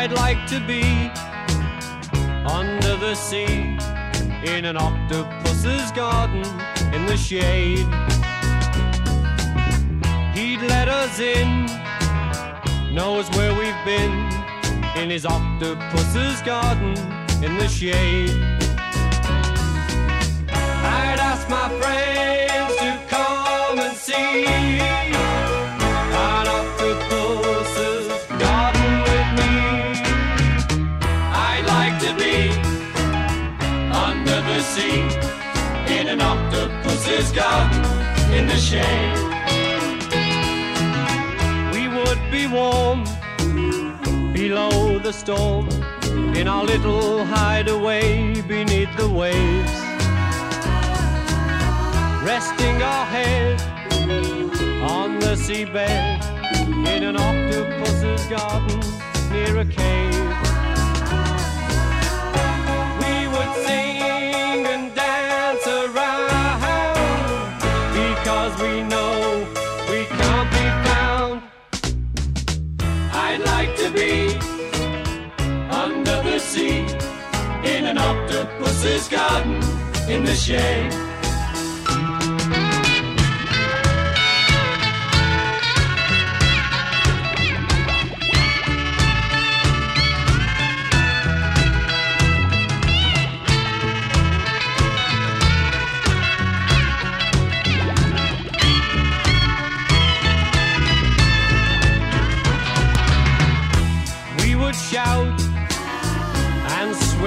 I'd like to be under the sea in an octopus's garden in the shade. He'd let us in, knows where we've been in his octopus's garden in the shade. Sea in an octopus's garden in the shade. We would be warm below the storm in our little hideaway beneath the waves, resting our head on the seabed in an octopus's garden near a cave. Because we know we can't be found. I'd like to be under the sea in an octopus's garden in the shade.